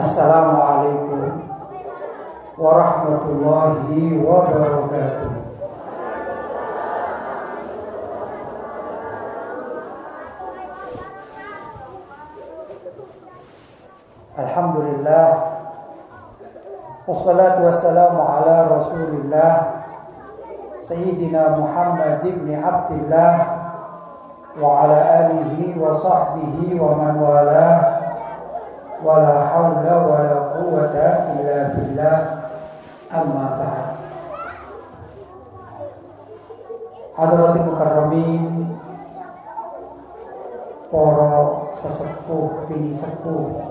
Assalamualaikum warahmatullahi wabarakatuh. Alhamdulillah Wassalatu wassalamu ala rasulillah Sayyidina Muhammad ibn Abdullah Wa ala alihi wa sahbihi wa man walah Wa la hawla wa la quwata illa billah. Amma ba'd. Hadratul Mukarramin Poro sesepuh, bini sepuh.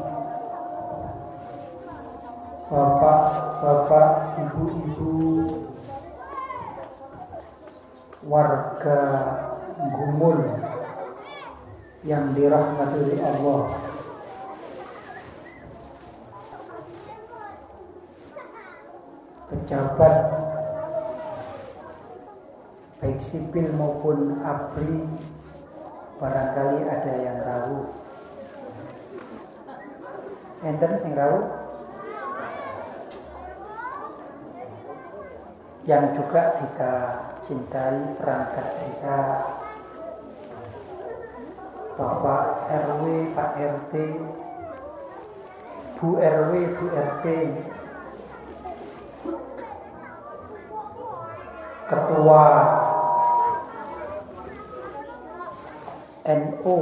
Bapak-bapak, ibu-ibu, warga Gumul yang dirahmati Allah. Pejabat baik sipil maupun abri barangkali ada yang tahu. Enten sing tahu? yang juga kita cintai perangkat desa Bapak RW, Pak RT, Bu RW, Bu RT, Ketua NU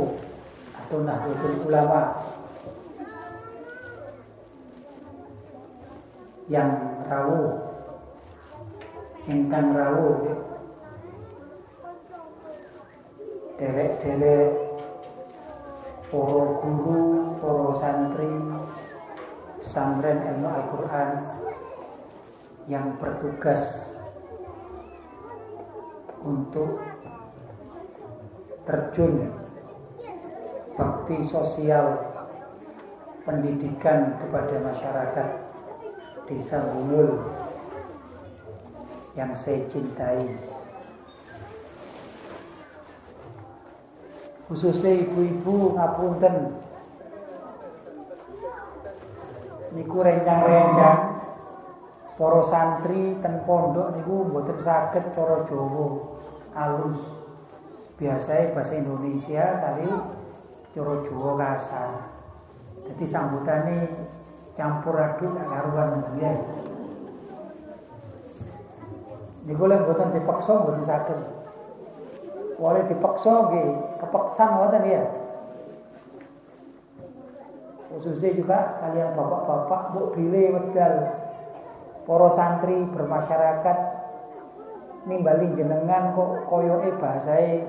atau Nahdlatul Ulama yang rawuh ingkang rawuh derek-derek para guru, para santri santren ilmu Al-Quran yang bertugas untuk terjun bakti sosial pendidikan kepada masyarakat desa Bungul yang saya cintai. Khususnya ibu-ibu ngapunten. Niku rencang-rencang para santri ten pondok niku mboten saged cara Jawa alus. Biasanya bahasa Indonesia tapi cara Jawa kasar. Jadi sambutannya campur aduk karuan ya. Niku lek mboten dipaksa mboten saged. Wale dipaksa nggih, kepeksan ngoten ya. Khususnya juga kalian bapak-bapak mbok bile wedal para santri bermasyarakat nimbali jenengan kok koyoke bahasae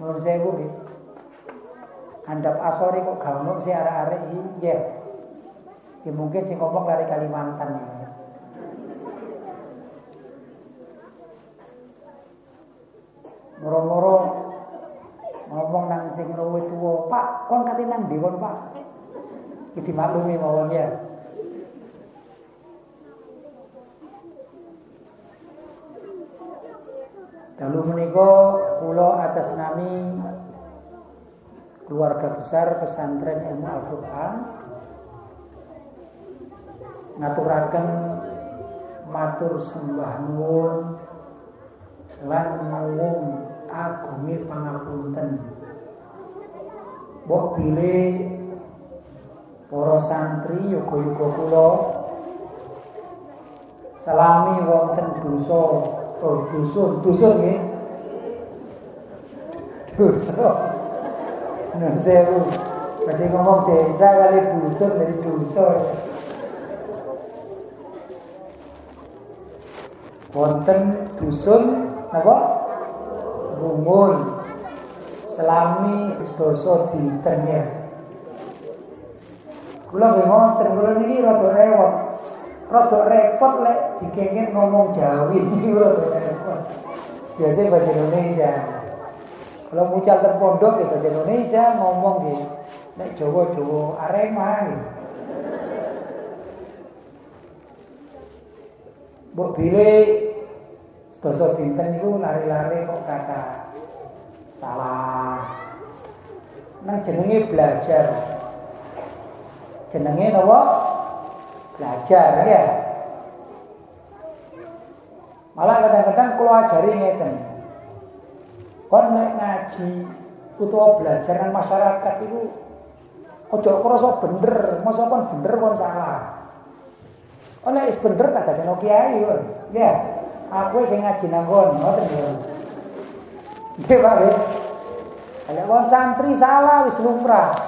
menurut saya bu andap asori kok gampang sih arek-arek iki ya. Ya mungkin sing ngomong dari Kalimantan ya. Moro-moro ngomong nang sing luwih tuwa, Pak, kon kate nang Pak? Iki dimaklumi mawon ya. Dalu menika kula atas nami keluarga besar pesantren ilmu Al-Qur'an. Ngaturaken matur sembah nuwun lan nuwun agunge pangapunten. Mbok pilih para santri yoga-yoga kula. Salami wonten dosa oh dusun dusun nggih. Dosa nah sewu. Berarti ngomong desa kali dusun dari dosa wonten dusun apa? Rumun selami sedoso dinten ya. Kula nggih ngoten kula niki rada rewot rada repot lek dikengken ngomong Jawi rada repot biasanya bahasa Indonesia kalau mucal terpondok ya bahasa Indonesia ngomong di nek Jawa Jawa Arema gitu. Mbok bilih Dosa dinten itu lari-lari kok kata salah. Nang jenenge belajar. jenenge napa? Belajar ya. Malah kadang-kadang kalau ajari ngeten. Kon nek ngaji utawa belajar nang masyarakat itu ojo krasa bener, masa kon bener kon salah. Oleh is bener tak dadi kiai kon. Ya, aku sing ngaji nang kon, ngoten ya. Nggih, Pak. Kalau kon santri salah wis lumrah.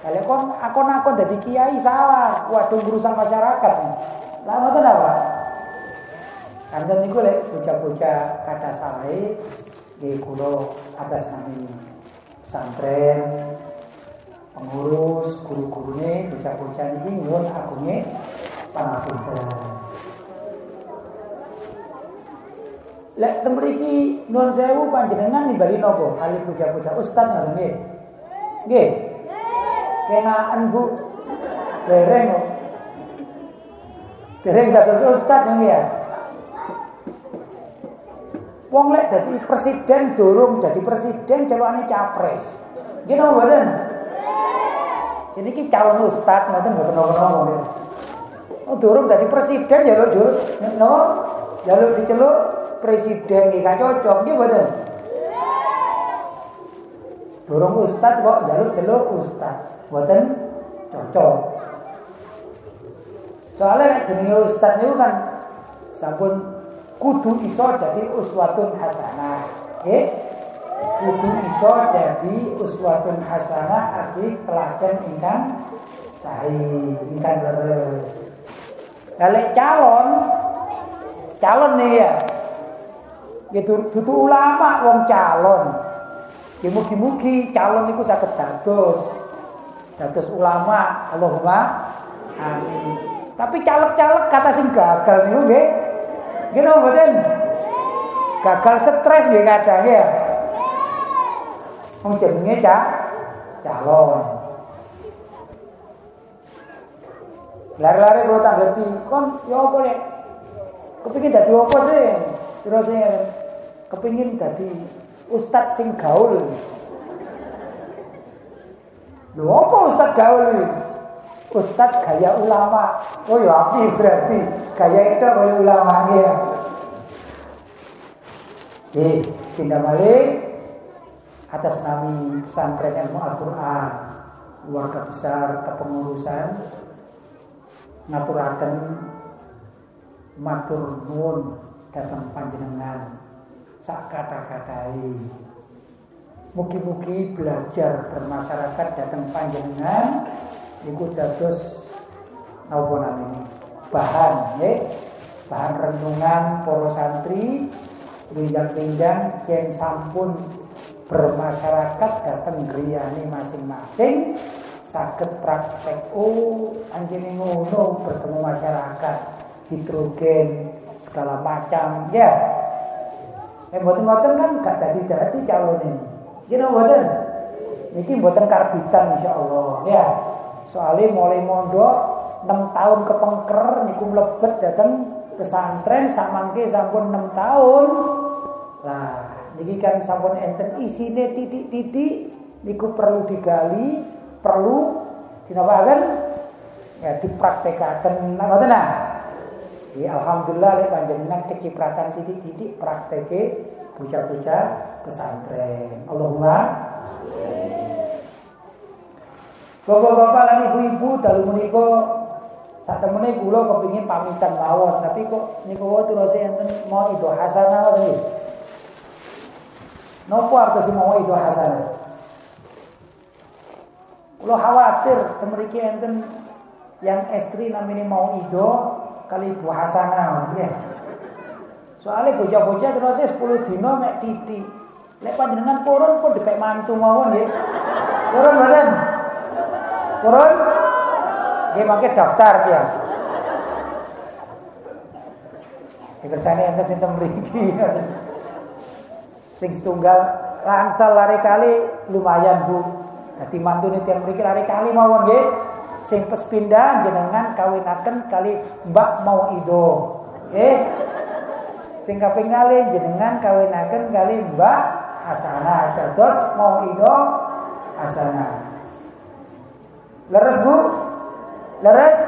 Kalau kon akon-akon dadi kiai salah, waduh urusan masyarakat. Lah ngoten apa? Kanten niku lek bocah-bocah kata salah di kulo atas nama santren pengurus guru-gurune bocah-bocah ini nyuwun agunge pangapunten. Lek temriki non sewu panjenengan nimbali nopo kali bocah-bocah ustaz nggih. Nggih. Kenaan Bu. Dereng. Dereng dados ustaz nggih ya. Wong lek dadi presiden durung dadi presiden celokane capres. Nggih napa mboten? Ini ki calon ustaz ngoten mboten napa-napa. Oh durung dadi presiden ya lho, no, jaluk diceluk presiden iki gak cocok nggih mboten? Durung ustaz kok jaluk celuk ustaz. Mboten cocok. Soalnya jenenge ustaz niku kan sampun kudu iso jadi uswatun hasanah. Nggih. Kudu iso jadi uswatun hasanah arti teladan ingkang sae, ingkang leres. Kalau calon calon nih ya. Gitu dudu ulama wong calon. Ya mugi-mugi calon niku saged dados dados ulama Allahumma amin. Tapi caleg-caleg kata sing gagal niku nggih Gini mboten? Gagal stres nggih kadang ya. Jenenge cak calon. Lari-lari kalau tak ngerti, kon ya apa nek? Kepingin dadi apa sih? Terus kepingin dadi ustaz sing gaul. Lho apa ustaz gaul? Ustaz gaya ulama. Oh ya api berarti gaya itu oleh ulama ya. Oke, pindah balik atas nama pesantren ilmu Al-Quran keluarga besar kepengurusan ngaturaken matur nuwun datang panjenengan sak kata-katai. Mugi-mugi belajar bermasyarakat datang panjenengan iku dados napa namanya bahan ya. Bahan renungan para santri pinjang-pinjang yang sampun bermasyarakat datang griyane masing-masing sakit praktek oh anjene ngono bertemu masyarakat hidrogen segala macam ya eh mboten-mboten kan gak dadi-dadi calone gini mboten niki mboten karbitan insyaallah ya. Soalnya mulai mondok 6 tahun kepengker niku mlebet dateng pesantren samangke sampun 6 tahun. Lah, niki kan sampun enten isine titik-titik niku perlu digali, perlu dinapakan ya dipraktekaken ngoten nah. Ya alhamdulillah lek panjenengan kecipratan titik-titik prakteke bocah-bocah pesantren. Allahumma. Bapak-bapak lan ibu-ibu dalu menika sak temene kula kepengin pamitan mawon, tapi kok niku terus enten mau itu hasanah nggih. Napa artos mau itu hasanah? Kula khawatir semriki enten yang estri namanya mau ido kali ibu hasanah nggih. Soalnya bocah-bocah terus 10 dino mek titik. Lek panjenengan purun pun dipek mantu mawon nggih. Purun mboten? Turun? Dia pakai daftar dia. Dikersani enten sinten mriki. Sing setunggal langsal lari kali lumayan Bu. Dadi mantune tiyang mriki lari kali mawon nggih. Sing pes pindah jenengan kawinaken kali Mbak mau ido. Eh. Sing kaping kali jenengan kawinaken kali Mbak Hasanah. Terus mau ido Hasanah. Leres Bu? Leres?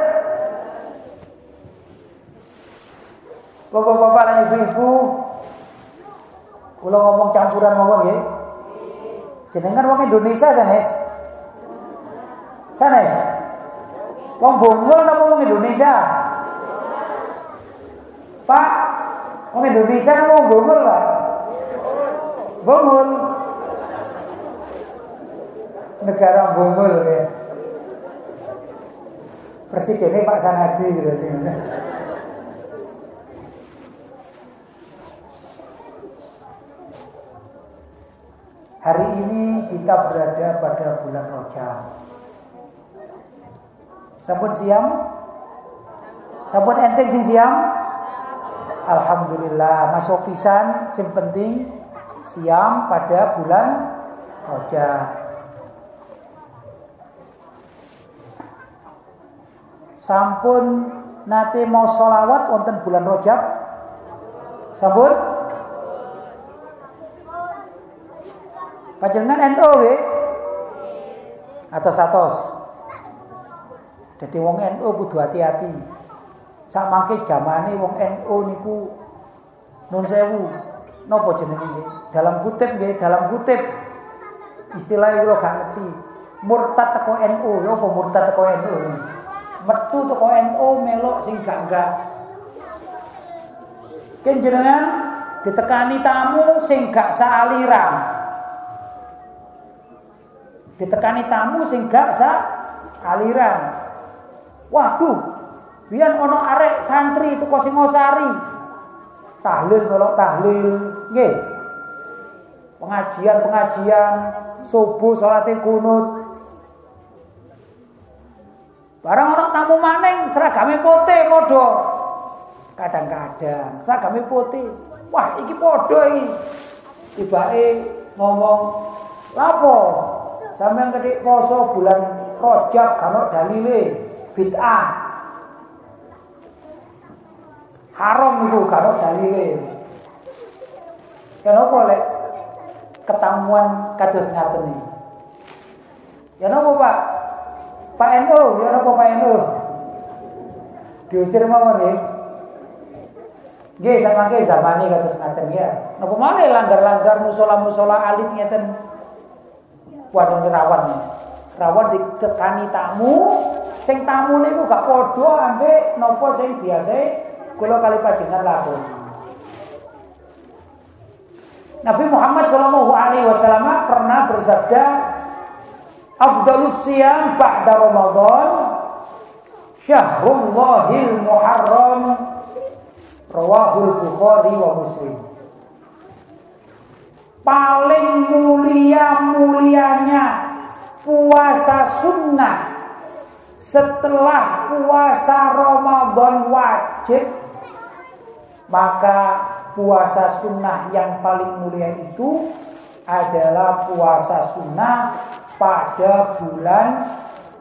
Bapak-bapak dan ibu-ibu, kalau ngomong campuran ngomong ya. Jenengan wong Indonesia sanes. Sanes. Wong Bongol napa wong Indonesia? Pak, wong Indonesia napa wong Pak? Bongol. Negara Bongol ya. Presidennya Pak Sanadi gitu sih. Hari ini kita berada pada bulan Rojab. Sampun siam? Sampun enteng sing siam? Alhamdulillah, masuk pisan sing penting siam pada bulan Rojab. Sampun nate mau sholawat wonten bulan Rojab? Sampun? Panjenengan NU nggih? Atos-atos. Jadi wong NU kudu hati-hati. Sak mangke jamane wong NU niku nun sewu. Napa jenenge? Dalam kutip nggih, dalam kutip. Istilah kula gak ngerti. Murtad teko NU, ya apa murtad teko NU? Metu teko NU melok sing gak-gak. Ken jenengan ditekani tamu sing gak saaliran ditekani tamu sing gak sa aliran. Waduh, biyen ono arek santri itu Singosari. Tahlil kalau tahlil, nggih. Pengajian-pengajian subuh salat kunut. Barang orang tamu maning seragame putih padha. Kadang-kadang seragame putih. Wah, iki padha iki. Tibake ngomong, "Lapo? Sampeyan ketik poso bulan Rajab kalau dalile bid'ah. Haram itu kalau dalile. Kenapa lek ketemuan kados ngaten iki? Ya napa Pak? Pak NU, ya napa Pak NU? Diusir mawon nggih. Nggih, samangke zamane kados ngaten ya. Napa maneh langgar-langgar musola-musola alit ngeten Waduh rawan. Rawan ditekani tamu, sing tamu niku gak padha ambek napa sing biasa kula kali panjenengan lakon. Nabi Muhammad Shallallahu Alaihi Wasallam pernah bersabda, "Afdalus siyam ba'da Ramadan, syahrullahil muharram." Rawahul Bukhari wa Muslim paling mulia-mulianya puasa sunnah setelah puasa Ramadan wajib maka puasa sunnah yang paling mulia itu adalah puasa sunnah pada bulan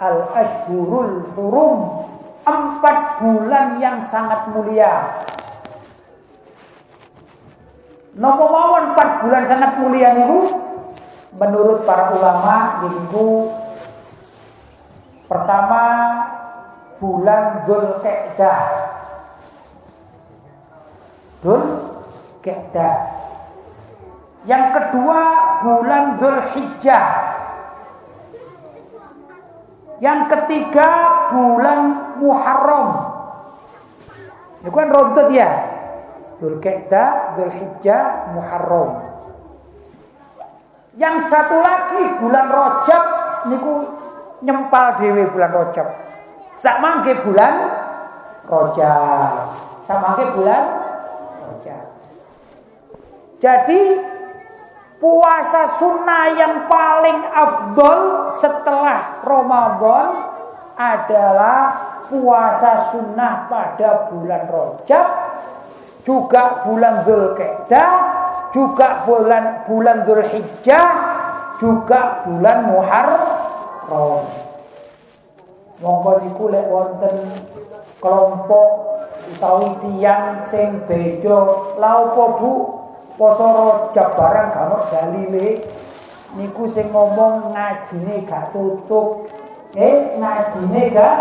Al-Ashhurul Hurum empat bulan yang sangat mulia. Nopo mawon 4 bulan sangat mulia niku? Menurut para ulama niku pertama bulan Dzulqa'dah. Dzulqa'dah. Yang kedua bulan Dzulhijjah. Yang ketiga bulan Muharram. Ini kan runtut ya. Dzulqa'dah, Dzulhijjah, Muharram. Yang satu lagi bulan Rajab niku nyempal dhewe bulan Rajab. Sak mangke bulan Rajab. Sak mangke bulan Rajab. Jadi puasa sunnah yang paling afdol setelah Ramadan adalah puasa sunnah pada bulan Rajab juga bulan Zulqa'dah, juga bulan bulan Zulhijjah, juga bulan Muharram. Monggo niku lek wonten kelompok utawi tiyang sing beda, lha apa Bu? Poso Rajab barang gak dalile niku sing ngomong ngajine gak tutup. Eh, ngajine gak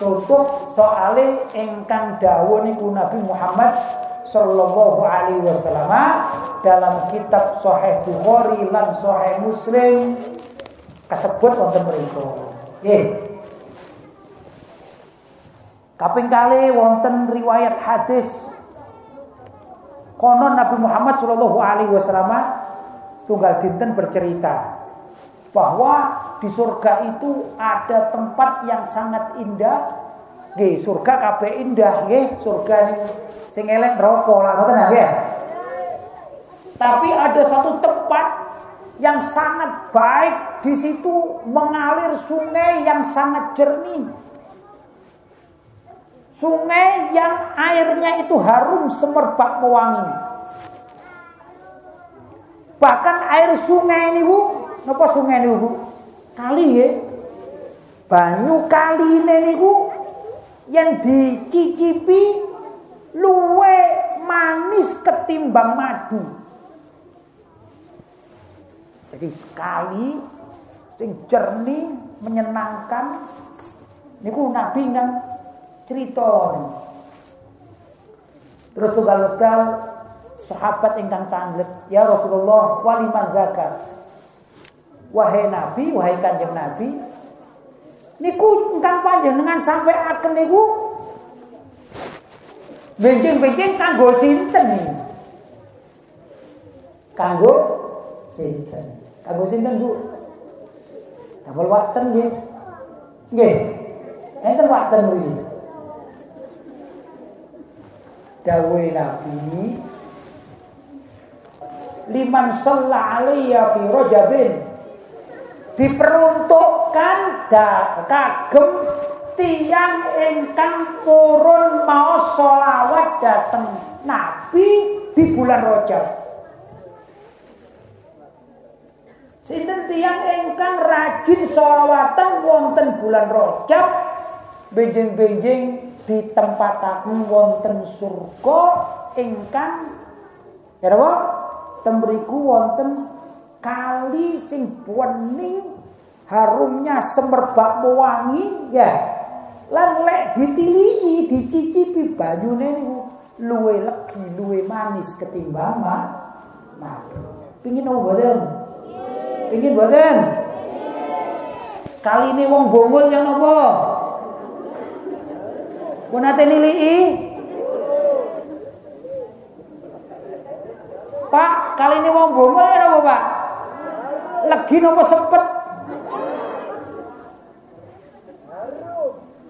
tutup. Soale ingkang dawuh niku Nabi Muhammad sallallahu alaihi wasallam dalam kitab Sahih Bukhari lan Sahih Muslim kasebut wonten mriku. Nggih. Kaping kali wonten riwayat hadis konon Nabi Muhammad sallallahu alaihi wasallam tunggal dinten bercerita bahwa di surga itu ada tempat yang sangat indah. Nggih, surga kabeh indah nggih, surga sing elek neraka lah ngoten nggih. Tapi ada satu tempat yang sangat baik di situ mengalir sungai yang sangat jernih. Sungai yang airnya itu harum semerbak mewangi. Bahkan air sungai ini bu Napa sungai niku? Kali ya. Banyu kali niku yang dicicipi luwe manis ketimbang madu. Jadi sekali sing jernih, menyenangkan niku Nabi kan cerita. Terus ugal-ugal sahabat ingkang tanglet, ya Rasulullah zakat wahai Nabi, wahai Kanjeng Nabi, niku ingkang panjenengan sampai akan niku benjing-benjing kanggo sinten nih? Kanggo sinten? Kanggo sinten, Bu? Damel wakten nggih. Nggih. Enten wakten kuwi. Dawuhe Nabi liman shalla alayya fi rajabin diperuntukkan kagem tiang ingkang purun mau solawat dateng Nabi di bulan Rajab. Sinten tiang ingkang rajin solawatan wonten bulan Rajab, benjing-benjing ditempataken wonten surga ingkang ya apa? Tembriku wonten kali sing bening harumnya semerbak mewangi ya. Lan lek ditilihi dicicipi banyune niku luwe legi luwe manis ketimbang mah madu pingin apa pingin boten kali ini wong bongol yang apa Punate nilii Pak, kali ini wong bongol ya apa, Pak? legi nopo sepet?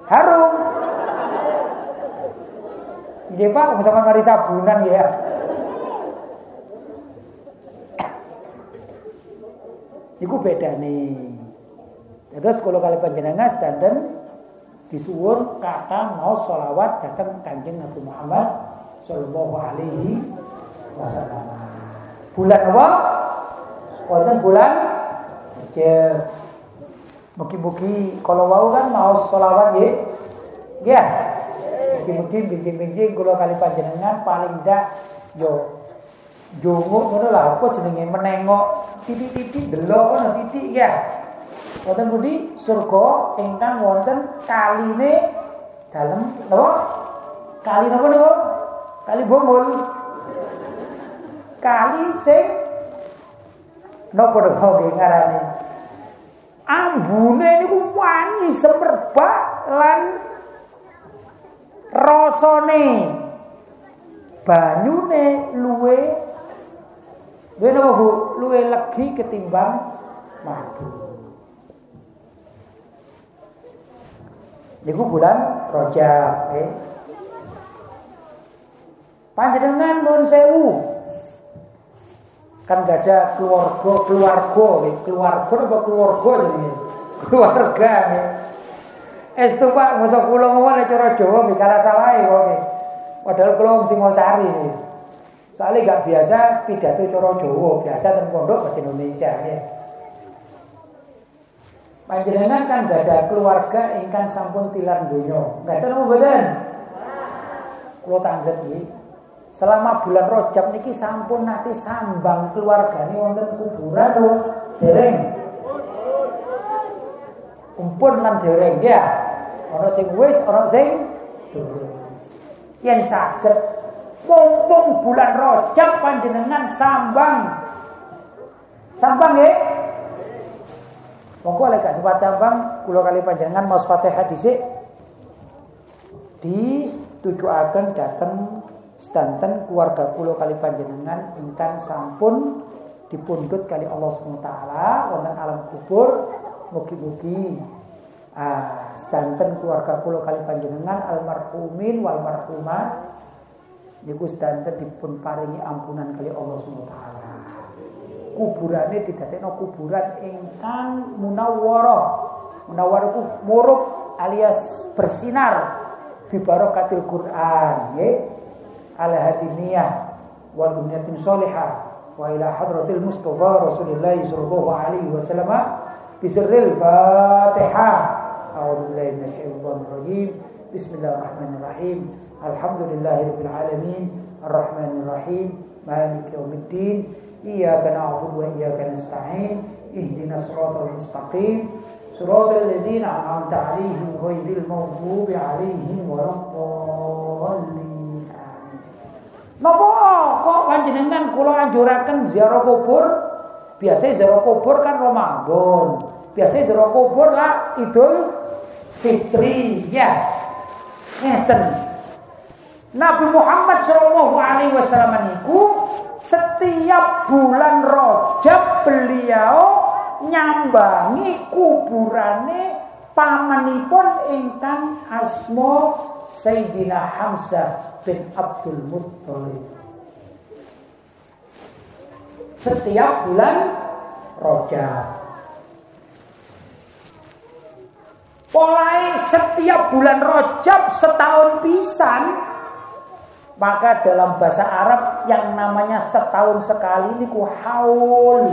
Harum. Iya Pak, sama mari sabunan ya. Iku beda nih. Terus kalau kali panjenengan standar disuwun kata mau sholawat datang kanjeng Nabi Muhammad Shallallahu Alaihi Wasallam. Bulan apa? wonten bulan Rajab. Mugi-mugi kalau wau kan mau selawat nggih. Ya. Mugi-mugi bimbing-bimbing kula kali panjenengan paling ndak yo junguk ngono lah apa jenenge menengok titik-titik delok ngono titik ya. Wonten budi surga ingkang wonten kaline dalem napa? Kali napa niku? Kali bongol. Kali sing Napa napa nggih ngarani? Ambune niku wangi semerbak lan rasane banyune luwe luwe napa Bu? Luwe legi ketimbang madu. Niku bulan Rajab, eh. Panjenengan nuwun sewu, kan gak ada keluarga keluarga keluarga apa keluarga jadi keluarga nih es tuh pak masa pulau ngomong cara Jawa salah ya kok padahal kalau mesti sari nih soalnya gak biasa pidato cara Jawa biasa dan pondok bahasa Indonesia ya Panjenengan kan gak ada keluarga ingkang sampun tilar dunia. Gak ada nama badan. Kalau tangget nih, Selama bulan Rojab niki sampun nanti sambang keluarga ini wonten kuburan loh, dereng. Kumpul lan dereng ya. Ana sing wis, ana sing. Yen saged mumpung bulan Rajab panjenengan sambang. Sambang? Monggo lek gak sempat sambang kula kali panjenengan maos Fatihah dhisik ditujuaken dateng sedanten keluarga kula kali panjenengan ingkang sampun dipundhut kali Allah SWT wonten alam kubur mugi-mugi ah sedanten keluarga kula kali panjenengan almarhumin wal marhumat niku sedanten dipun paringi ampunan kali Allah SWT kuburane didadekno kuburan ingkang munawwarah munawwarah ku murub alias bersinar bi barakatil Quran nggih ala hadiniyah wal bunyatin salihah wa ila hadratil Mustafa Rasulullah sallallahu alaihi wasallam bisirril Fatihah. A'udzu billahi minasyaitonir rajim. Bismillahirrahmanirrahim. Alhamdulillahirabbil alamin. Arrahmanir rahim. Maliki yaumiddin. Iyyaka na'budu wa iyyaka nasta'in. Ihdinas siratal mustaqim. Siratal ladzina an'amta 'alaihim ghairil maghdubi 'alaihim waladdallin. Napa kok panjenengan kula anjuraken ziarah kubur? Biasa ziarah kubur kan Ramadan. Biasa ziarah kubur lah Idul Fitri ya. Ngeten. Nabi Muhammad Shallallahu Alaihi Wasallam niku setiap bulan Rajab beliau nyambangi kuburane pamanipun ingkang asma Sayyidina Hamzah bin Abdul Muttalib. Setiap bulan Rojab. Mulai setiap bulan Rojab setahun pisan maka dalam bahasa Arab yang namanya setahun sekali ini ku haul.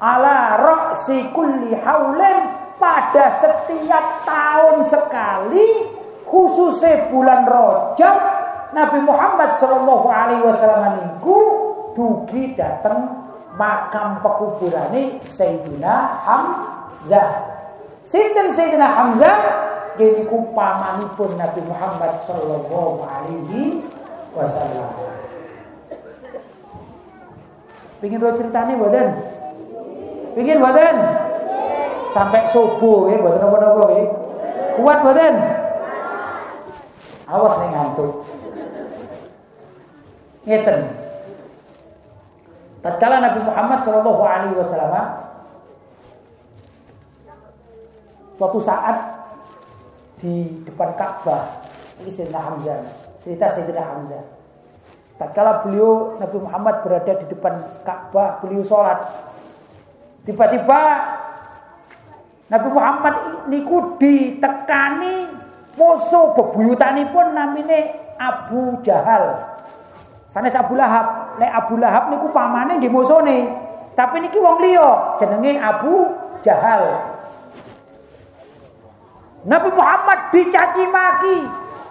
Ala roksi kulli haulin pada setiap tahun sekali khususnya bulan Rajab Nabi Muhammad Shallallahu Alaihi Wasallam niku dugi datang makam pekuburane Sayyidina Hamzah. Sinten Sayyidina Hamzah jadi ku pamanipun Nabi Muhammad Shallallahu Alaihi Wasallam. Pingin lo ceritanya badan? Pingin badan? Sampai subuh ya, badan apa-apa ya. Kuat badan? Awas nih ngantuk. Ngeten. Tatkala Nabi Muhammad Shallallahu Alaihi Wasallam suatu saat di depan Ka'bah ini Sayyidina Hamzah cerita Sayyidina Hamzah tatkala beliau Nabi Muhammad berada di depan Ka'bah beliau sholat tiba-tiba Nabi Muhammad niku ditekani Musuh bebuyutanipun namine Abu Jahal. Sanes Abu Lahab. Nek Abu Lahab niku pamane nggih musone. Tapi niki wong liya jenenge Abu Jahal. Nabi Muhammad dicaci maki.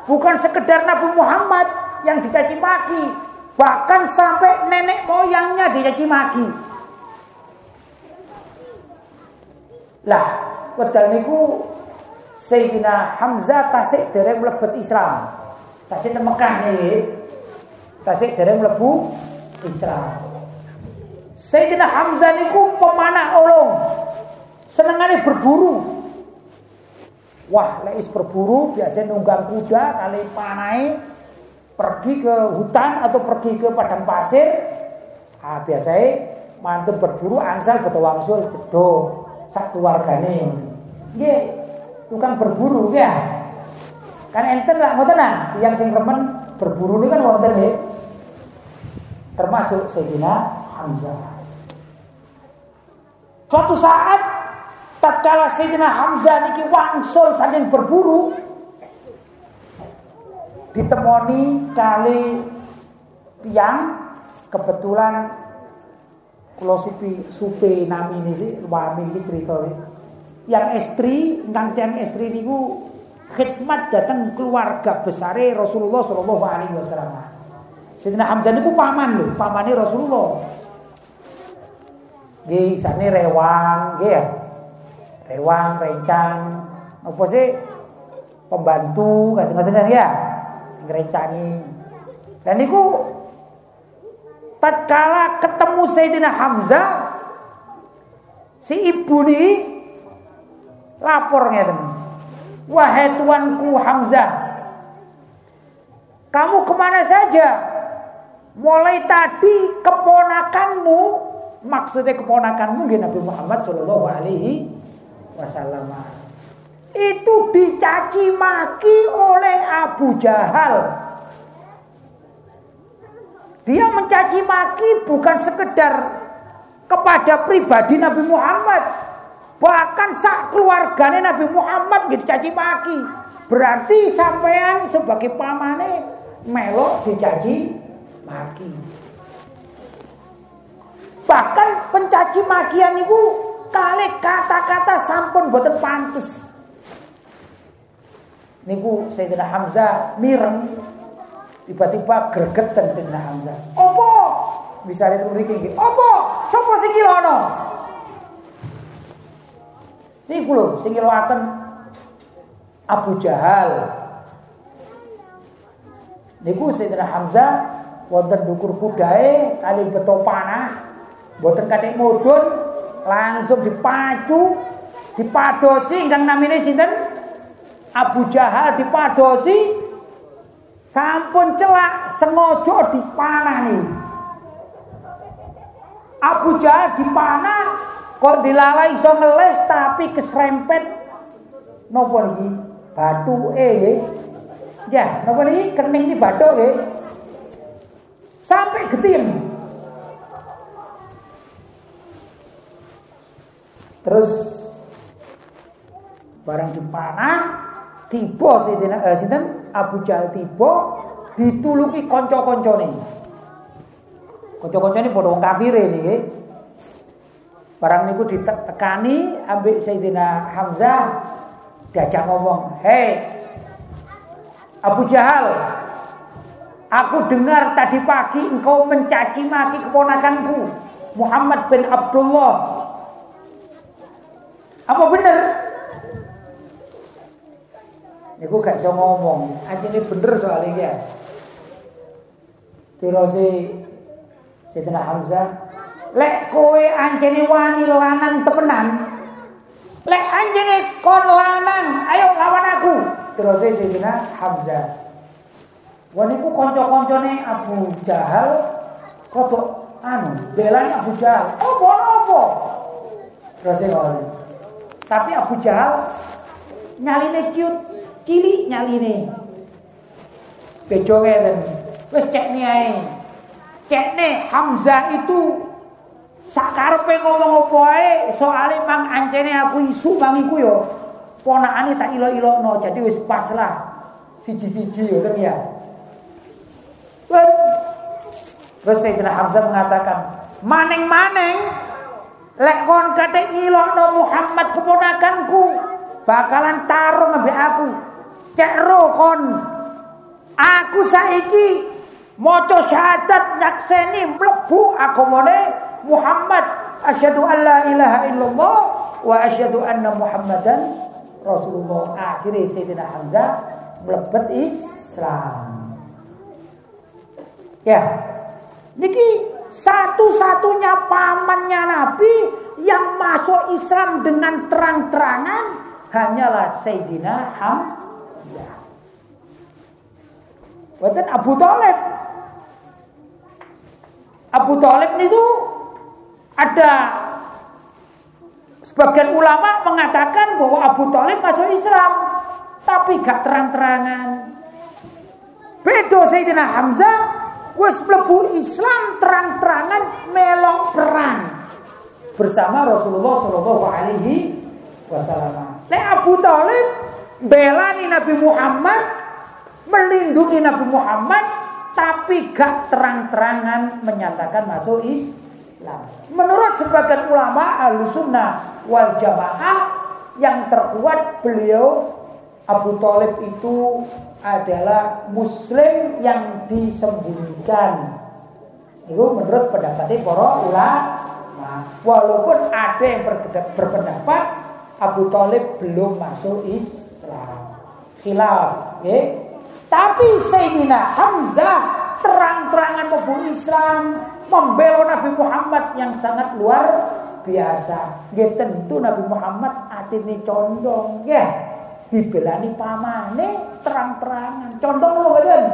Bukan sekedar Nabi Muhammad yang dicaci maki, bahkan sampai nenek moyangnya dicaci maki. Lah, wedal niku Sayyidina Hamzah tasik dereng mlebet Islam. Tasik teng Mekah niki. Tasik dereng mlebu Islam. Sayyidina Hamzah niku pemanah ulung. Senengane berburu. Wah, lek berburu biasanya nunggang kuda kali panai pergi ke hutan atau pergi ke padang pasir. Ah, biasanya mantep berburu angsal betul wangsul jedho sak keluargane. Nggih, tukang berburu ya. Kan enten lah ngoten nah, yang sing remen berburu ini kan wonten ya. Termasuk Sayyidina Hamzah. Suatu saat tatkala Sayyidina Hamzah niki wangsul saking berburu ditemoni kali tiang kebetulan kalau supi supi nami ini sih wami ini cerita yang istri, ingkang tiang istri niku khidmat datang keluarga besar Rasulullah Shallallahu Alaihi Wasallam. Sayyidina Hamzah niku paman lho, pamane Rasulullah. Nggih, sane rewang, nggih ya. Rewang, rencang, apa sih pembantu kata ngoten ya. Sing rencangi. Dan niku tatkala ketemu Sayyidina Hamzah si ibu nih lapor ngeten. Wahai tuanku Hamzah, kamu ke mana saja? Mulai tadi keponakanmu, maksudnya keponakanmu Nabi Muhammad Shallallahu Alaihi Wasallam itu dicaci maki oleh Abu Jahal. Dia mencaci maki bukan sekedar kepada pribadi Nabi Muhammad, bahkan sak keluarganya Nabi Muhammad gitu caci maki. Berarti sampean sebagai pamane melok dicaci maki. Bahkan pencaci makian itu kali kata-kata sampun boten pantes. Niku Sayyidina Hamzah mireng tiba-tiba gregetan Sayyidina Hamzah. Opo? Misalnya mriki nggih. Opo? Sapa sing ngilono? Niku lho sing ngiloaken Abu Jahal. Niku Sayyidina Hamzah wonten dukur kudae kali beto panah boten kathik mudhun langsung dipacu dipadosi ingkang namine sinten Abu Jahal dipadosi Sampun celak sengaja dipanah nih. Abu Jahal dipanah kok dilalai iso ngeles tapi keserempet nopo iki? Batu eh Ya, nopo iki kening iki batu eh. Sampai getir. Terus barang dipanah tiba sinten eh, sinten Abu Jahal tiba dituluki kanca-kancane. Kanca-kancane padha wong kafir niki. Barang niku ditekani ambek Sayyidina Hamzah diajak ngomong, "Hei Abu Jahal, aku dengar tadi pagi engkau mencaci maki keponakanku Muhammad bin Abdullah. Apa benar?" Niku gak iso ngomong. Anjene bener soalnya ya. Tirose Sayyidina Hamzah, lek kowe anjene wani lanang temenan, lek anjene kon lanang, ayo lawan aku. Tirose Sayyidina Hamzah. Wah niku kanca-kancane Abu Jahal kodok anu, belani Abu Jahal. Oh, bono apa? Terus Tapi Abu Jahal nyaline ciut cilik nyaline. Bejo ngeten. Wis cek ae. Cekne Hamzah itu sakarepe ngomong apa ae soalé mang ancene aku isu bang iku yo ponakane tak ilo-ilokno jadi wis pas lah siji-siji yo kan ya. Terus Sayyidina Hamzah mengatakan, "Maneng-maneng lek kon katik ngilokno Muhammad keponakanku, bakalan tarung ambek aku." cek kon. Aku saiki maca syahadat nyakseni mlebu agamane Muhammad. Asyhadu alla ilaha illallah wa asyhadu anna Muhammadan Rasulullah. Akhirnya Sayyidina Hamzah mlebet Islam. Ya niki satu-satunya pamannya Nabi yang masuk Islam dengan terang-terangan hanyalah Sayyidina Hamzah Buatan Abu Talib. Abu Talib itu ada sebagian ulama mengatakan bahwa Abu Talib masuk Islam, tapi gak terang-terangan. Bedo Sayyidina Hamzah wis mlebu Islam terang-terangan melok perang bersama Rasulullah Shallallahu Alaihi Wasallam. Nek Abu Talib belani Nabi Muhammad melindungi Nabi Muhammad tapi gak terang-terangan menyatakan masuk Islam. Menurut sebagian ulama al-sunnah wal jamaah yang terkuat beliau Abu Talib itu adalah muslim yang disembunyikan. Itu menurut pendapat para ulama. Walaupun ada yang berpendapat Abu Talib belum masuk Islam. Khilaf, ya. Tapi Sayyidina Hamzah terang-terangan mau Islam, membela Nabi Muhammad yang sangat luar biasa. Ya tentu Nabi Muhammad atine condong, ya. Dibelani pamane terang-terangan. Condong lho mboten?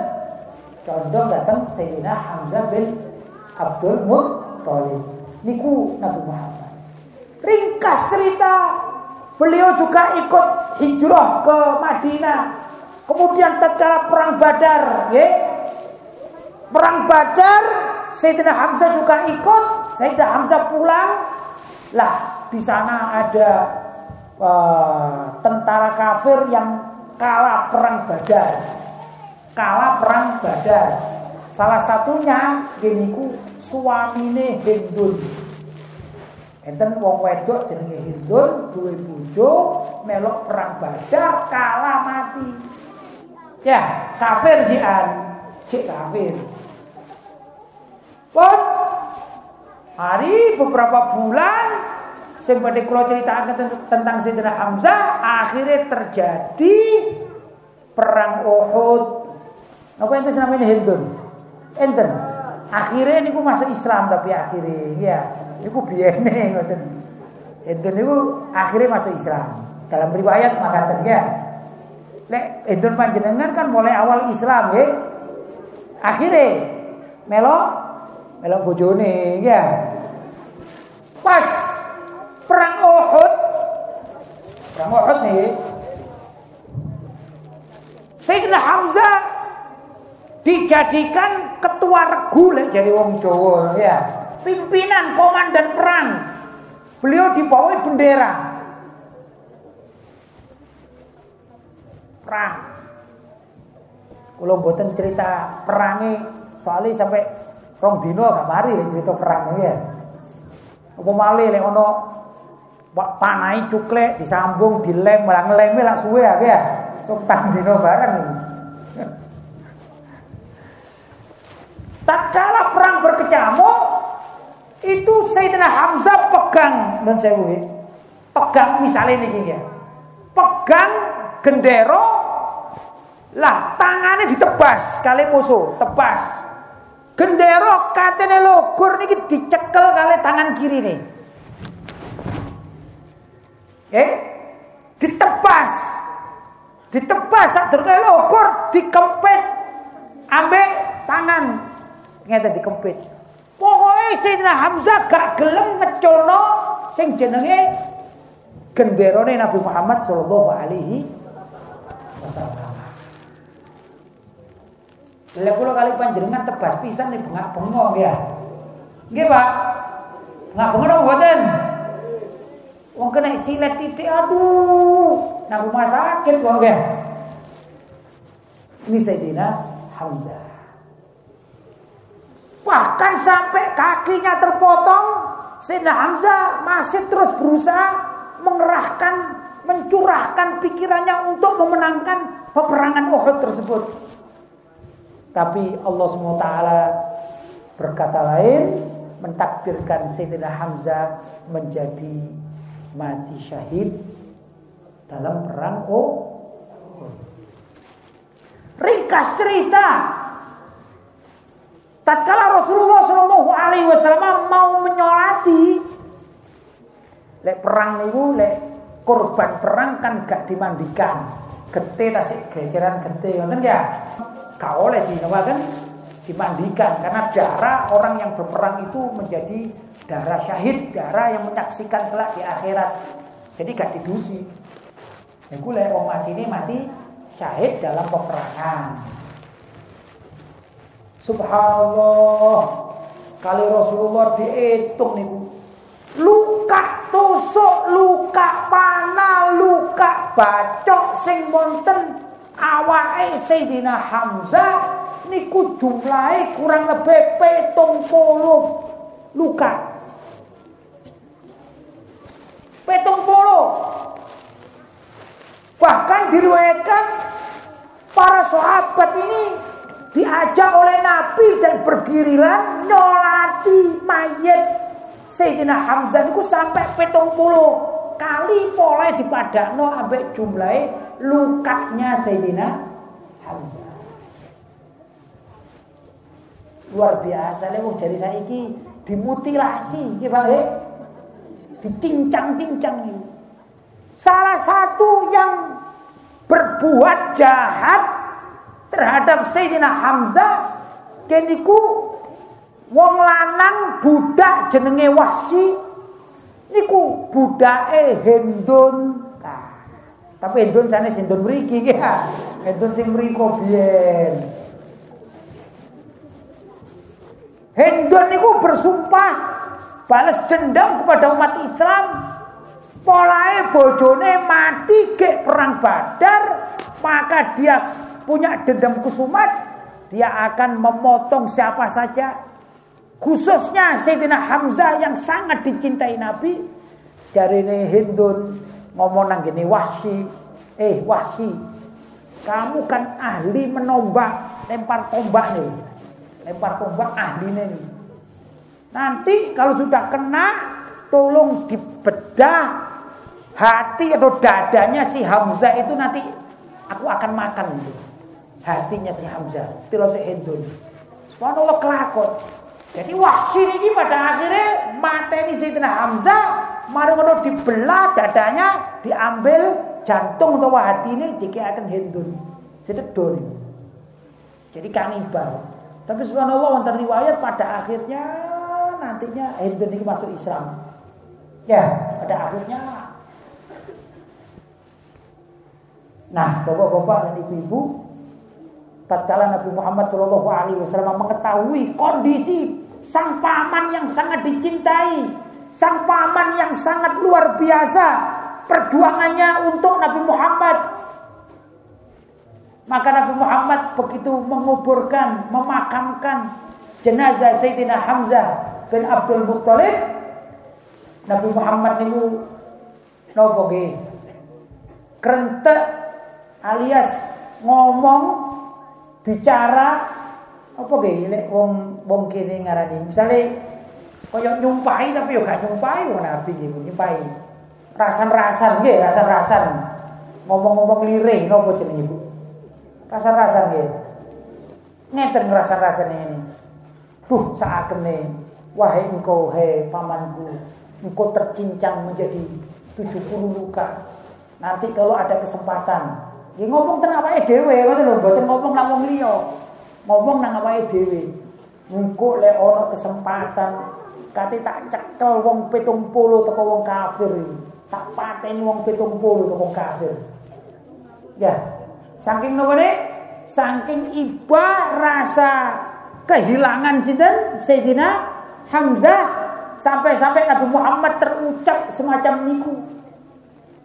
Condong datang Sayyidina Hamzah bin Abdul Muttalib. Niku Nabi Muhammad. Ringkas cerita, beliau juga ikut hijrah ke Madinah. Kemudian tatkala perang Badar, ya. Perang Badar, Sayyidina Hamzah juga ikut. Sayyidina Hamzah pulang. Lah, di sana ada uh, tentara kafir yang kalah perang Badar. Kalah perang Badar. Salah satunya geniku suamine Hindun. Enten wong wedok jenenge Hindun duwe bojo melok perang Badar kalah mati. Ya, kafir jian. Cek kafir. Pun hari beberapa bulan sempat kalau ceritakan tentang Sayyidina Hamzah akhirnya terjadi perang Uhud. Apa yang namanya Hindun? Enten. Akhirnya ini masuk Islam tapi akhirnya ya, ini biene ngoten. Enten niku akhirnya masuk Islam. Dalam riwayat mengatakan ya. Lek Enten panjenengan kan mulai awal Islam ya. Akhirnya melo melo bojone ya. Pas perang Uhud perang Uhud nih Sayyidina Hamzah dijadikan ketua regu jadi wong Jawa ya. Pimpinan komandan perang. Beliau dibawa bendera. Perang. Kalau buatan cerita perangnya soalnya sampai rong dino gak mari ya cerita perang ya. Apa malih lek ono panai cukle disambung dilem malah ngelem lah suwe ya. Sok dino bareng. Tatkala perang berkecamuk itu Sayyidina Hamzah pegang dan saya pegang misalnya ini ya. Pegang gendero lah tangannya ditebas kali musuh, tebas. Gendero katene logur niki dicekel kali tangan kiri nih. Eh, ditebas. Ditebas sak durunge logur dikempit ambek tangan ngeten dikempit. Pokoke Sayyidina Hamzah gak gelem ngeculno sing jenenge genderone Nabi Muhammad sallallahu alaihi wasallam. Lha kula kali panjenengan tebas pisan nih bengak bengok ya. Nggih, Pak. Bengak bengok? Wong kena silet titik aduh, nang rumah sakit kok nggih. Ini Sayyidina Hamzah. Bahkan sampai kakinya terpotong, Sayyidina Hamzah masih terus berusaha mengerahkan, mencurahkan pikirannya untuk memenangkan peperangan Uhud tersebut. Tapi Allah SWT berkata lain mentakdirkan Sayyidina Hamzah menjadi mati syahid dalam perang Uhud. Ringkas cerita, tatkala Rasulullah Shallallahu Alaihi Wasallam mau menyolati, lek perang niku lek korban perang kan gak dimandikan, gete tasik geceran gete, ngoten ya gak oleh kan? Dimandikan karena darah orang yang berperang itu menjadi darah syahid, darah yang menyaksikan kelak di akhirat. Jadi gak didusi. Niku lek wong mati ini mati syahid dalam peperangan. Subhanallah. Kali Rasulullah dihitung niku. Luka tusuk, luka panah, luka bacok sing wonten awake Sayyidina Hamzah niku jumlahe kurang lebih petong puluh luka. Petong puluh. Bahkan diriwayatkan para sahabat ini diajak oleh Nabi dan bergirilan nyolati mayat Sayyidina Hamzah niku sampai petong puluh kali mulai dipadakno ambek jumlahe lukaknya Sayyidina Hamzah. Luar biasa wong jari saiki dimutilasi, Pak Dicincang-cincang ini. Salah satu yang berbuat jahat terhadap Sayyidina Hamzah keniku wong lanang budak jenenge Wahsi niku budake Hendon. Nah, tapi Hendon sanes Hendon mriki ya. Hendon sing mriko biyen. Hendon niku bersumpah balas dendam kepada umat Islam Polae bojone mati ke perang Badar, maka dia punya dendam kusumat, dia akan memotong siapa saja. Khususnya Sayyidina Hamzah yang sangat dicintai Nabi. Jarine Hindun ngomong nang gini Wahsi, eh Wahsi, kamu kan ahli menombak, lempar tombak nih. Lempar tombak ahli nih. Nanti kalau sudah kena tolong dibedah hati atau dadanya si Hamzah itu nanti aku akan makan itu. Hatinya si Hamzah, tirose endun. Subhanallah kelakon. Jadi wahsi ini pada akhirnya mateni Sayyidina Hamzah, mari dibelah dadanya, diambil jantung atau hati ini dikirakan hendun. Jadi don. Jadi kanibal. Tapi subhanallah wonten riwayat pada akhirnya nantinya hendun ini masuk Islam. Ya, pada akhirnya Nah, bapak-bapak dan ibu-ibu, tatkala Nabi Muhammad Shallallahu Alaihi Wasallam mengetahui kondisi sang paman yang sangat dicintai, sang paman yang sangat luar biasa perjuangannya untuk Nabi Muhammad, maka Nabi Muhammad begitu menguburkan, memakamkan jenazah Sayyidina Hamzah bin Abdul Muttalib. Nabi Muhammad itu nopo Kerentek alias ngomong bicara apa gak lek wong wong kene ngarani. Misale koyo nyumpahi tapi yo gak nyumpahi wong nabi iki nyumpahi. Rasan-rasan nggih rasan-rasan. Ngomong-ngomong lirih napa jenenge Bu rasan-rasan nggih ngeten rasan-rasan ini Duh saakene wahai engkau he pamanku engkau tercincang menjadi 70 luka nanti kalau ada kesempatan Ya ngomong teng awake dhewe ngoten lho, mboten ngomong nang wong liya. Ngomong nang awake dhewe. Engko lek kesempatan kate tak cekel wong 70 teko wong kafir Tak pateni wong 70 teko wong kafir. Ya. Saking nopo Saking iba rasa kehilangan sinten Sayyidina Hamzah sampai-sampai Nabi Muhammad terucap semacam niku.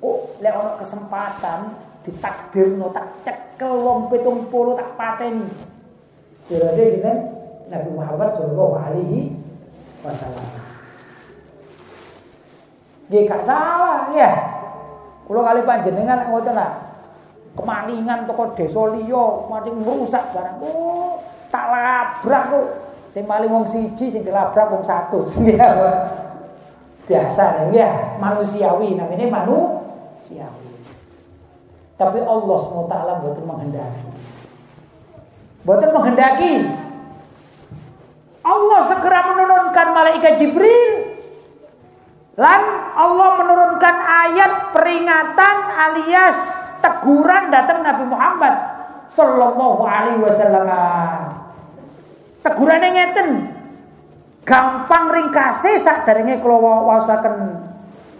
Kok lek ana kesempatan ditakdirno tak cekel wong 70 tak pateni. Dirase gini Nabi Muhammad sallallahu alaihi wasallam. Nggih gak salah ya. Kula kali panjenengan ngoten lah. Kemalingan toko desa liya, mati ngrusak barang. Oh, tak labrak kok. Sing paling wong siji sing dilabrak wong 100. Biasa ya, manusiawi namanya manusiawi. Tapi Allah SWT bukan menghendaki. Bukan menghendaki. Allah segera menurunkan malaikat Jibril. Dan Allah menurunkan ayat peringatan alias teguran datang Nabi Muhammad sallallahu alaihi wasallam. Tegurane ngeten. Gampang ringkase saderenge kula waosaken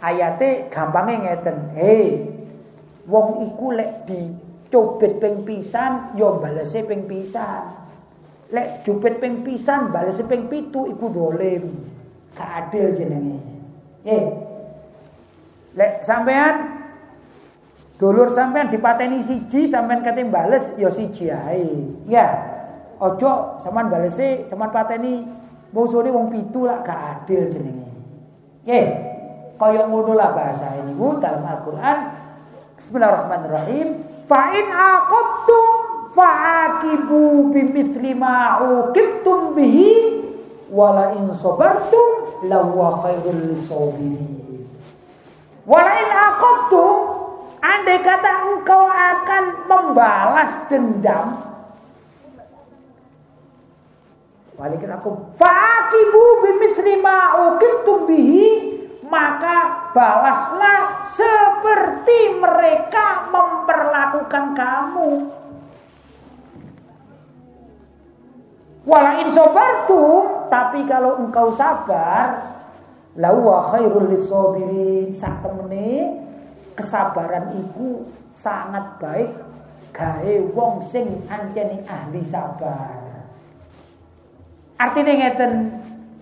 ayate gampange ngeten. Hei, Wong iku lek dicubit ping pisan ya balese ping pisan. Lek jubit ping pisan balese ping pitu iku dolim. Gak adil jenenge. Eh. Lek sampean dulur sampean dipateni siji sampean kate bales ya siji ae. Ya. Ojo sampean balese sampean pateni musuhe wong pitu lah gak adil jenenge. Nggih. Kaya ngono lah bahasa ini dalam Al-Qur'an Bismillahirrahmanirrahim. Fa in aqabtum fa'aqibu bimithli ma uqibtum bihi wa la in sabartum lawa khairul lisabirin. Walain aqabtum andai kata engkau akan membalas dendam Walikin aku fakibu bimithli ma ukibtum bihi maka balaslah seperti mereka memperlakukan kamu. Walain sobartum, tapi kalau engkau sabar, lawa khairul lisobirin sak temene kesabaran itu sangat baik gawe wong sing anceni ahli sabar. Artinya ngeten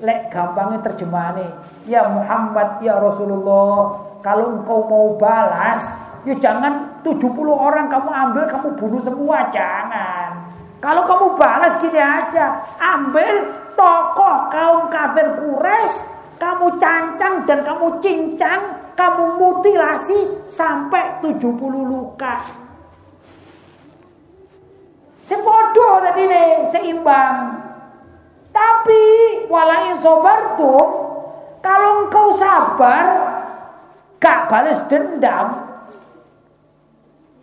lek gampangnya terjemahane, ya Muhammad ya Rasulullah, kalau engkau mau balas, ya jangan 70 orang kamu ambil kamu bunuh semua, jangan. Kalau kamu balas gini aja, ambil tokoh kaum kafir Quraisy, kamu cancang dan kamu cincang, kamu mutilasi sampai 70 luka. Sepodo tadi nih, seimbang. Tapi walain sobartum, kalau engkau sabar, gak balas dendam,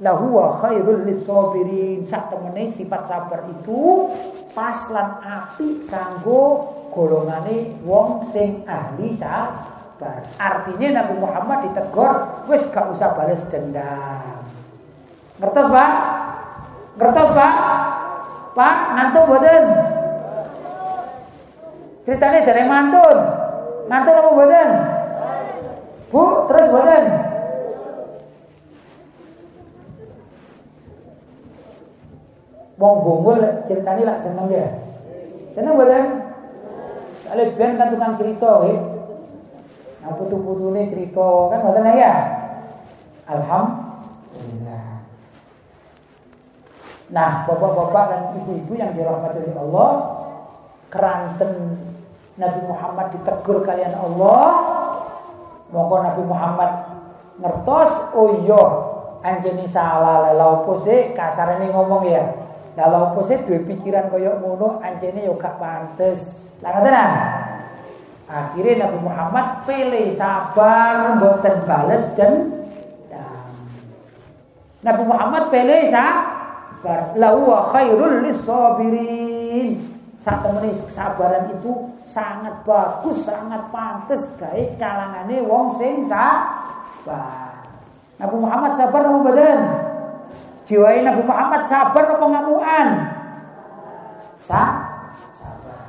lahuwa khairul lisabirin sak temene sifat sabar itu pas lan api kanggo golongane wong sing ahli sabar. Artinya Nabi Muhammad ditegur wis gak usah balas dendam. Ngertos Pak? Ngertos Pak? Pak ngantuk boten ceritanya dari mantun ngantuk apa boten Bu terus boten Wong bonggol ceritanya lah seneng ya. Seneng badan. Soalnya ben kan tukang cerita ya. Nah putu-putune cerita kan badan ya. Alhamdulillah. Nah, bapak-bapak dan ibu-ibu yang dirahmati oleh Allah, keranten Nabi Muhammad ditegur kalian Allah. Monggo Nabi Muhammad ngertos, oh iya, anjeni salah lelau pose kasar ini ngomong ya. Kalau apa sih dua pikiran koyok ngono anjene yo gak pantes. Lah ngoten Akhirnya Nabi Muhammad pilih sabar mboten bales dan Nabi Muhammad pilih sabar. La huwa khairul lisabirin. Saat temani kesabaran itu sangat bagus, sangat pantas gawe kalangane wong sing sabar. Nabi Muhammad sabar nopo badan? Nabi Muhammad sabar apa ngamuan? Sa sabar.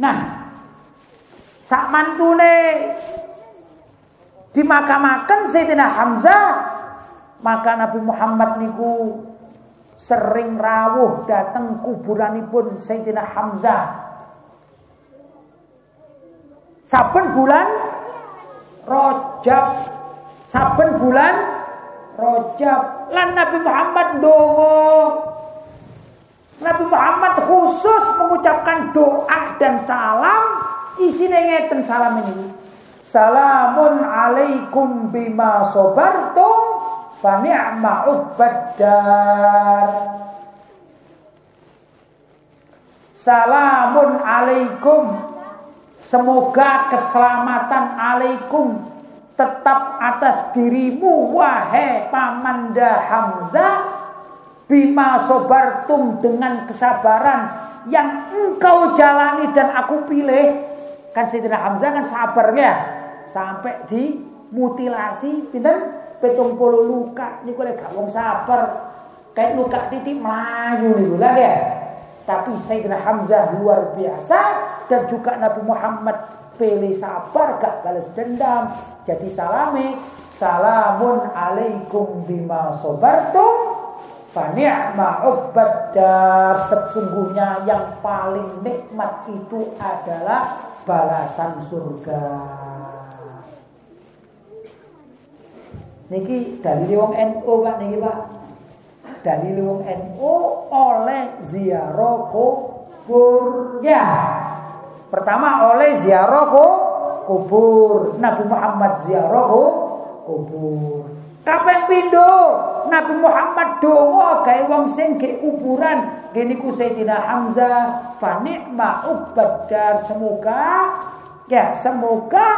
Nah, sak mantune dimakamaken Sayyidina Hamzah, maka Nabi Muhammad niku sering rawuh dateng kuburanipun Sayyidina Hamzah. Saben bulan Rojab, saben bulan Rojab lan Nabi Muhammad dongo Nabi Muhammad khusus mengucapkan doa dan salam. Isinya ngeten salam ini. Salamun alaikum bima sobartum fa ni'ma ubbadar Salamun alaikum. Semoga keselamatan alaikum tetap atas dirimu wahai pamanda Hamzah. Bima sobartum dengan kesabaran yang engkau jalani dan aku pilih. Kan Sayyidina Hamzah kan sabar ya sampai di mutilasi pinten petung puluh luka niku lek gak wong sabar. Kayak luka titik melayu niku lah ya. Tapi Sayyidina Hamzah luar biasa dan juga Nabi Muhammad pilih sabar gak balas dendam. Jadi salami salamun alaikum bima sobartum Fani'ma ubbadar Sesungguhnya yang paling nikmat itu adalah balasan surga Niki dari wong NU Pak niki Pak. Dari wong NU oleh ziarah kubur ya. Pertama oleh ziarah kubur. Nabi Muhammad ziarah kubur. Kaping pindho Nabi Muhammad donga gawe wong sing ge kuburan gini ku Sayyidina Hamzah fa ni'ma ubadar semoga ya semoga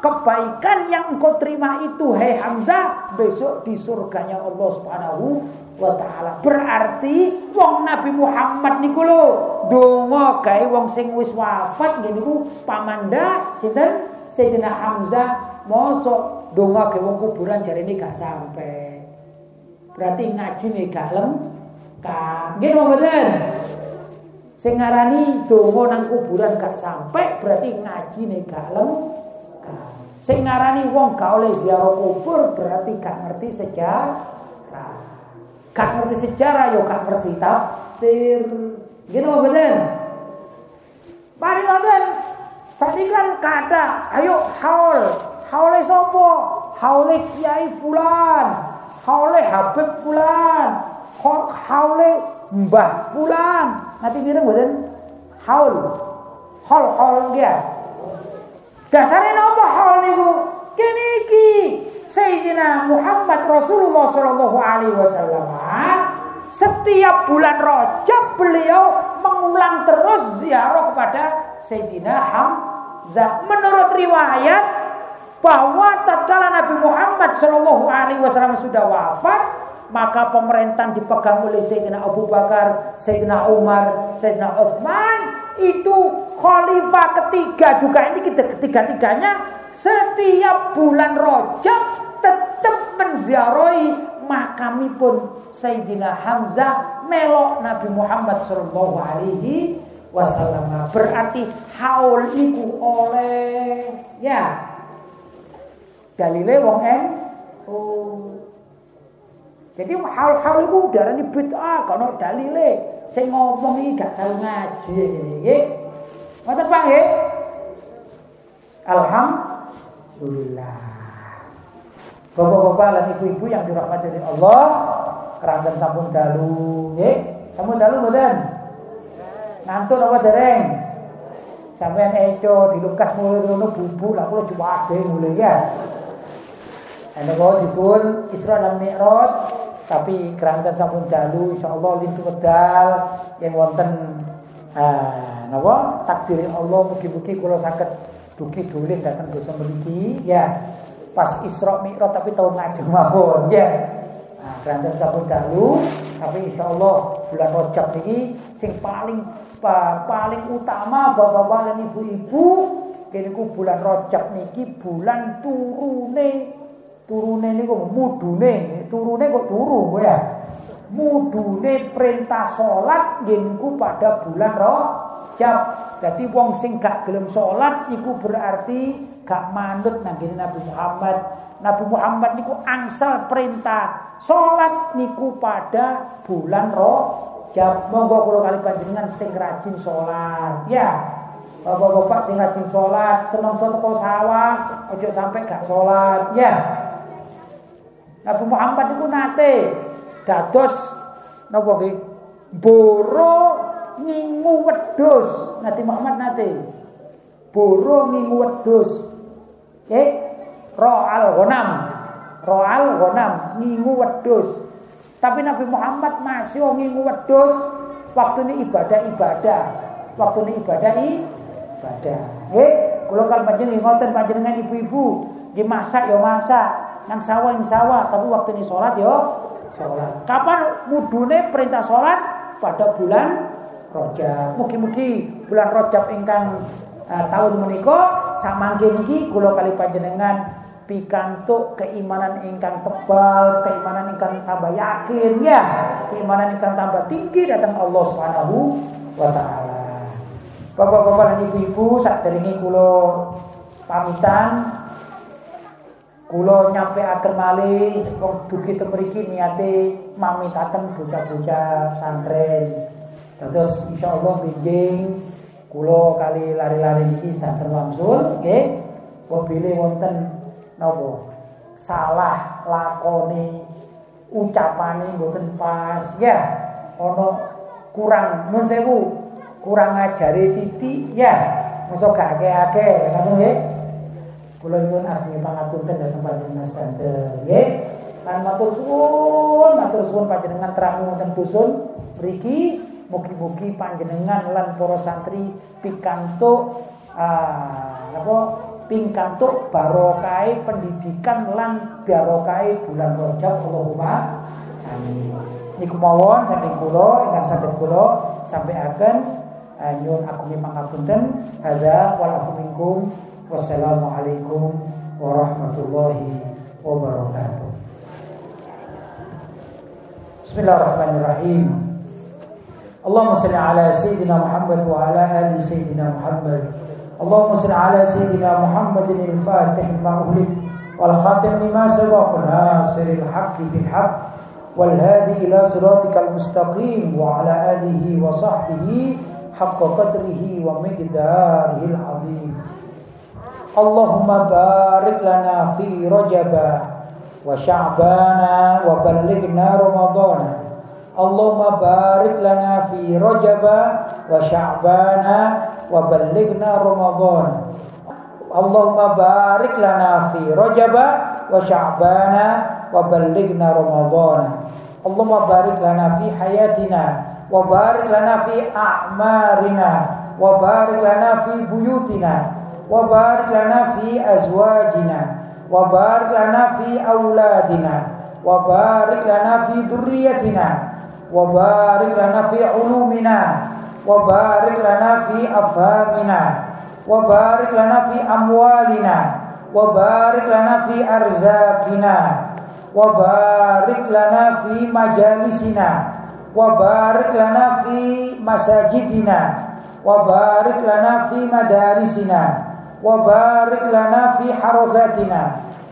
kebaikan yang engkau terima itu hei Hamzah besok di surganya Allah Subhanahu wa taala. Berarti wong Nabi Muhammad niku lho donga gawe wong sing wis wafat nggih niku pamanda sinten Sayyidina Hamzah mosok donga gawe wong kuburan jarene gak sampai. Berarti ngaji nih gak lengkap. Nggih mboten? Sing ngarani donga nang kuburan gak sampai berarti ngaji gak lengkap. Sing ngarani wong gak oleh ziarah kubur berarti gak ngerti sejarah. Gak ngerti sejarah yo gak ngerti tafsir. Gini mau bener? Mari ngoten. Saat kan kata, ayo haul. Haule sopo? Haule Kiai Fulan. Haule Habib Fulan. Haule Mbah Fulan. Nanti mireng mboten? Haul. Haul haul dia. Dasarnya nopo haul niku? Kene iki Sayyidina Muhammad Rasulullah Shallallahu Alaihi Wasallam setiap bulan Rajab beliau mengulang terus ziarah kepada Sayyidina Hamzah. Menurut riwayat bahwa tatkala Nabi Muhammad Shallallahu Alaihi Wasallam sudah wafat, maka pemerintahan dipegang oleh Sayyidina Abu Bakar, Sayyidina Umar, Sayyidina Uthman. Itu khalifah ketiga juga. Ini ketiga-tiganya. Setiap bulan Rajab tetap menziarahi makamipun Sayyidina Hamzah melok Nabi Muhammad sallallahu alaihi wasallam. Berarti haul iku oleh ya. Dalile wong en? Oh jadi hal-hal itu darani bid'ah kono dalile sing ngomong iki gak tau ngaji ngene nggih. Ngoten Pak? Alhamdulillah. Bapak-bapak dan ibu-ibu yang dirahmati oleh Allah, kerangkan sampun dalu, nggih. Sampun dalu mboten? Nantun apa dereng? Sampeyan eco dilukas mulai ngono bubu lah kula diwade mulai ya. Ana kok disuwun Isra dan Mi'raj tapi kerangkan sampun dalu insyaallah lintu wedal yang wonten. Ah napa? Takdir Allah mugi-mugi kula saged dugi doleh dateng dosa mriki. Ya pas Isra Mi'raj tapi tahun ngajeng mawon ya. Nah, granten sampun dalu tapi insyaallah bulan Rajab ini sing paling paling utama bapak-bapak dan ibu-ibu. Kene bulan Rajab niki bulan turune turune niku mudune turune kok turu ya mudune perintah salat nggih pada bulan Rajab jadi wong sing gak gelem salat iku berarti gak manut nang Nabi Muhammad. Nabi Muhammad niku angsal perintah salat niku pada bulan Rajab. Monggo kula kali panjenengan sing rajin salat. Ya. Bapak-bapak sing rajin salat, seneng teko sawah, ojo sampai gak salat. Ya. Nabi Muhammad niku nate dados napa nggih? Boro ngingu wedhus. Nabi Muhammad nate. Boro ngingu wedhus. Eh, ro'al ghanam. Ro'al ghanam, ngingu wedhus. Tapi Nabi Muhammad masih ngingu wedhus waktu ini ibadah-ibadah. Waktu ini ibadah ibadah. Eh, kalau kan panjenengan ngoten panjenengan ibu-ibu, nggih masak ya masak, nang sawah yang sawah, tapi waktu ini sholat yo sholat. Kapan mudune perintah sholat pada bulan Rojab. Mugi-mugi bulan Rojab ingkang uh, tahun menika samangke niki kula kali panjenengan pikantuk keimanan ingkang tebal, keimanan ingkang tambah yakin ya, keimanan ingkang tambah tinggi datang Allah Subhanahu wa taala. Bapak-bapak dan ibu-ibu saat kula pamitan kula nyampe akan malih wong dugi temriki niate mamitaken bocah-bocah santren. Terus insyaallah binjing Kulo kali lari-lari iki santen wamsul nggih. Wabile wonten napa? Salah lakoni ucapane mboten pas ya. Ana kurang nun sewu, kurang ngajari titik ya. Mosok gak akeh-akeh ngono nggih. Kula nyuwun ageng pangapunten dhateng panjenengan sedanten nggih. Lan matur suwun, matur suwun panjenengan terang wonten dusun mriki Mugi-mugi panjenengan lan para santri pikantuk uh, apa pingkantuk barokai pendidikan lan barokai bulan Rajab Allahumma amin. Niku mawon saking kula ingkang saged kula sampai akan eh, nyuwun aku pangapunten hadza wal minkum wassalamualaikum warahmatullahi wabarakatuh. Bismillahirrahmanirrahim. اللهم صل على سيدنا محمد وعلى ال سيدنا محمد اللهم صل على سيدنا محمد الفاتح لما أغلق والخاتم لما سبق ناصر الحق بالحق والهادي إلى صراطك المستقيم وعلى آله وصحبه حق قدره Allahumma barik lana fi rajaba wa sya'bana wa balighna ramadhan Allahumma barik lana fi rajaba wa sya'bana wa balighna ramadhan Allahumma barik lana fi rajaba wa sya'bana wa balighna ramadhan Allahumma barik lana fi hayatina wa barik lana fi a'marina wa barik lana fi buyutina wa barik lana fi azwajina wa barik lana fi auladina wa barik lana fi dhurriyyatina wa barik lana fi ulumina wa barik lana fi afhamina wa barik lana fi amwalina wa barik lana fi arzakina wa barik lana fi majalisina wa barik lana fi masajidina wa barik lana fi madarisina وبارك لنا في حركاتنا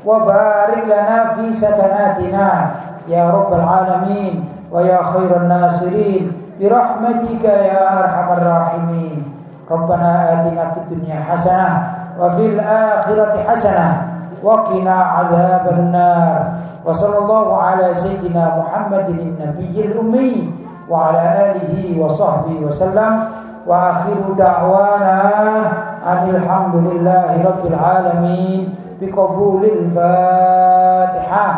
وبارك لنا في سكناتنا يا رب العالمين ويا خير الناصرين برحمتك يا أرحم الراحمين ربنا آتنا في الدنيا حسنة وفي الآخرة حسنة وقنا عذاب النار وصلى الله على سيدنا محمد النبي الأمي وعلى آله وصحبه وسلم وآخر دعوانا أن الحمد لله رب العالمين بقبول الفاتحة